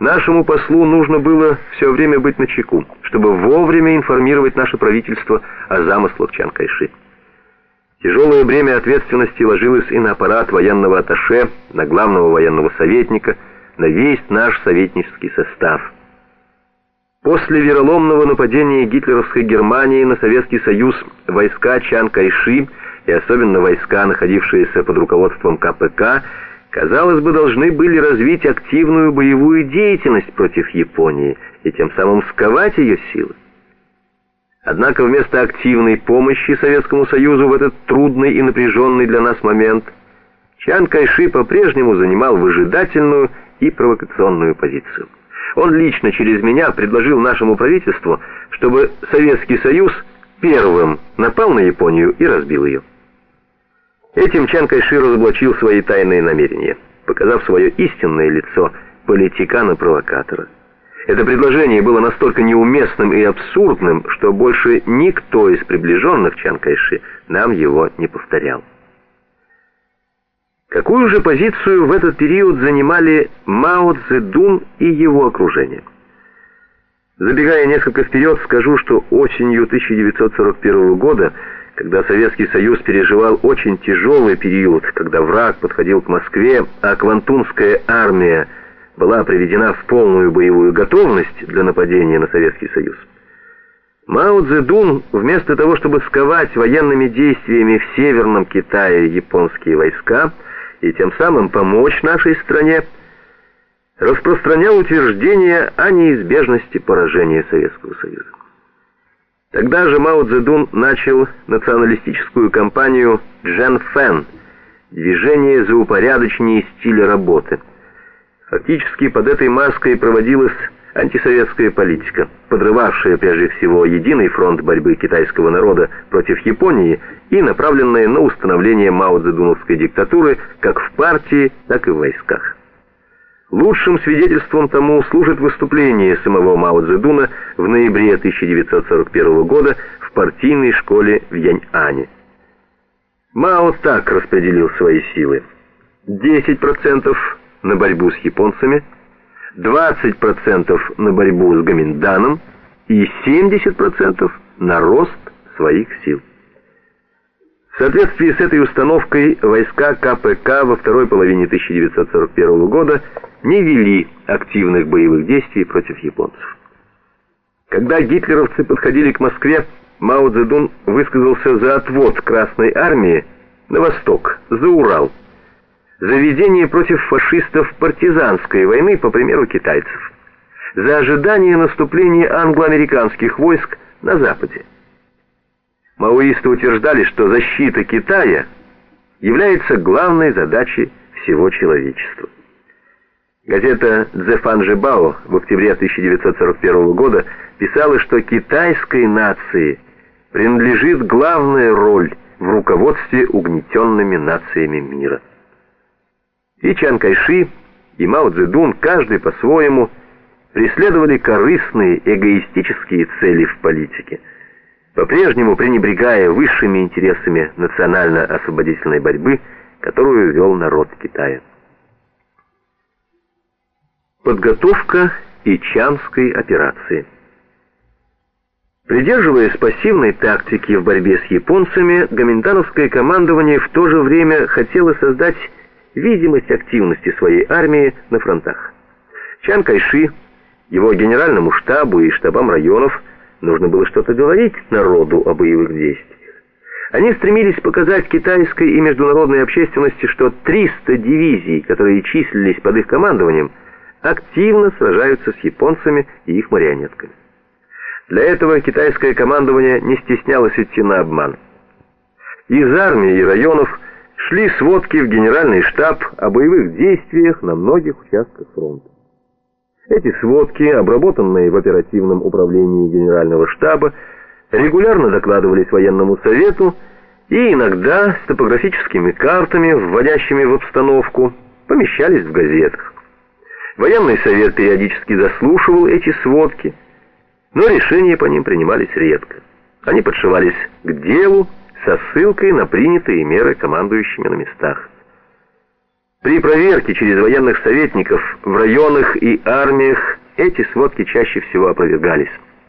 Нашему послу нужно было все время быть начеку, чтобы вовремя информировать наше правительство о замыслах Чанкайши. Тяжелое бремя ответственности ложилось и на аппарат военного атташе, на главного военного советника, на весь наш советнический состав. После вероломного нападения гитлеровской Германии на Советский Союз войска Чан Кайши и особенно войска, находившиеся под руководством КПК, казалось бы, должны были развить активную боевую деятельность против Японии и тем самым сковать ее силы. Однако вместо активной помощи Советскому Союзу в этот трудный и напряженный для нас момент Чан Кайши по-прежнему занимал выжидательную и провокационную позицию. Он лично через меня предложил нашему правительству, чтобы Советский Союз первым напал на Японию и разбил ее. Этим Чан Кайши разоблачил свои тайные намерения, показав свое истинное лицо политикана-провокатора. Это предложение было настолько неуместным и абсурдным, что больше никто из приближенных Чан Кайши нам его не повторял. Какую же позицию в этот период занимали Мао Цзэдун и его окружение? Забегая несколько вперед, скажу, что осенью 1941 года, когда Советский Союз переживал очень тяжелый период, когда враг подходил к Москве, а Квантунская армия была приведена в полную боевую готовность для нападения на Советский Союз, Мао Цзэдун, вместо того, чтобы сковать военными действиями в Северном Китае японские войска, и тем самым помочь нашей стране, распространял утверждение о неизбежности поражения Советского Союза. Тогда же Мао Цзэдун начал националистическую кампанию «Джен Фэн» — движение за упорядочение стиля работы. Фактически под этой маской проводилась антисоветская политика, подрывавшая прежде всего единый фронт борьбы китайского народа против Японии и направленная на установление Мао Цзэдуновской диктатуры как в партии, так и в войсках. Лучшим свидетельством тому служит выступление самого Мао Цзэдуна в ноябре 1941 года в партийной школе в Яньане. Мао так распределил свои силы. 10% на борьбу с японцами – 20% на борьбу с Гаминданом и 70% на рост своих сил. В соответствии с этой установкой войска КПК во второй половине 1941 года не вели активных боевых действий против японцев. Когда гитлеровцы подходили к Москве, Мао Цзэдун высказался за отвод Красной Армии на восток, за Урал, за ведение против фашистов партизанской войны, по примеру китайцев, за ожидание наступления англо-американских войск на Западе. Маоисты утверждали, что защита Китая является главной задачей всего человечества. Газета «Дзефан Жибао» в октябре 1941 года писала, что китайской нации принадлежит главная роль в руководстве угнетенными нациями мира. И Чан Кайши, и Мао Цзэдун, каждый по-своему, преследовали корыстные, эгоистические цели в политике, по-прежнему пренебрегая высшими интересами национально-освободительной борьбы, которую вел народ Китая. Подготовка Ичанской операции Придерживаясь пассивной тактики в борьбе с японцами, гоминтановское командование в то же время хотело создать видимость активности своей армии на фронтах. Чан Кайши, его генеральному штабу и штабам районов нужно было что-то говорить народу о боевых действиях. Они стремились показать китайской и международной общественности, что 300 дивизий, которые числились под их командованием, активно сражаются с японцами и их марионетками. Для этого китайское командование не стеснялось идти на обман. Из армии и районов шли сводки в генеральный штаб о боевых действиях на многих участках фронта. Эти сводки, обработанные в оперативном управлении генерального штаба, регулярно докладывались военному совету и иногда с топографическими картами, вводящими в обстановку, помещались в газетах. Военный совет периодически заслушивал эти сводки, но решения по ним принимались редко. Они подшивались к делу, со ссылкой на принятые меры командующими на местах. При проверке через военных советников в районах и армиях эти сводки чаще всего опровергались.